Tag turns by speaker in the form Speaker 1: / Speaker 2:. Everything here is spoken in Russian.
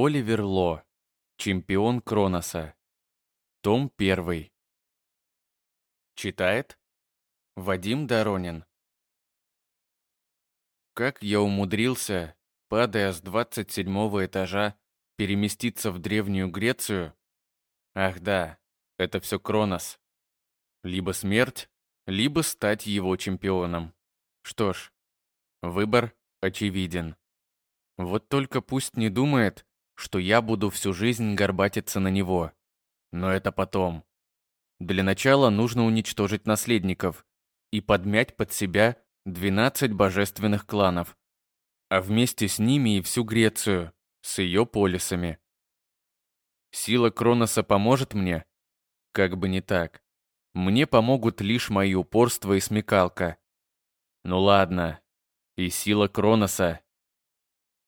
Speaker 1: Оливер Ло. Чемпион Кроноса. Том 1. Читает Вадим Доронин. Как я умудрился, падая с 27 этажа, переместиться в Древнюю Грецию? Ах да, это все Кронос. Либо смерть, либо стать его чемпионом. Что ж, выбор очевиден. Вот только пусть не думает, что я буду всю жизнь горбатиться на него. Но это потом. Для начала нужно уничтожить наследников и подмять под себя 12 божественных кланов, а вместе с ними и всю Грецию, с ее полисами. Сила Кроноса поможет мне? Как бы не так. Мне помогут лишь мои упорство и смекалка. Ну ладно, и сила Кроноса,